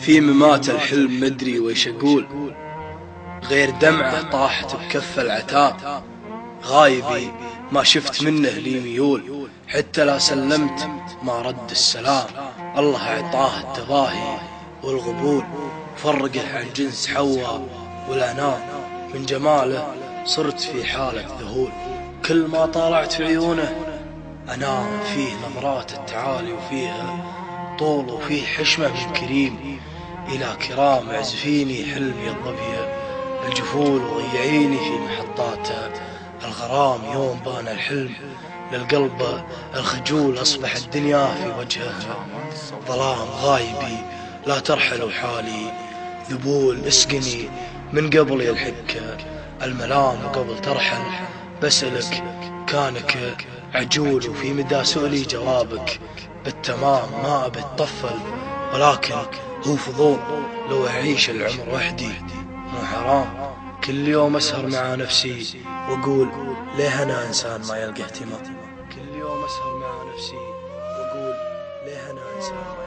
في ممات الحلم مدري ويش أقول. غير دمعة طاحت بكف العتاب. غايبي ما شفت منه لي ميول. حتى لا سلمت ما رد السلام. الله أعطاه التباهي والغبول. فرقه عن جنس حواء والأنام. من جماله صرت في حالة ذهول. كل ما طالعت في عيونه أنام. فيه نظرات التعالي وفيها طول وفيه حشمة من كريم إلى كرام اعزفيني حلمي الظبي الجفول وضيعيني في محطات الغرام. يوم بان الحلم للقلب الخجول أصبح الدنيا في وجهها ظلام غايبي لا ترحل حالي ذبول اسقني من قبل يلحق الملام وقبل ترحل بسألك كانك عجول. وفي مدى سؤلي جوابك بالتمام ما أبي ولكن هو فضول. لو أعيش العمر وحدي مو حرام. كل يوم أسهر مع نفسي وأقول ليه أنا إنسان ما يلقى اهتمام؟ كل يوم أسهر مع نفسي وأقول ليه أنا إنسان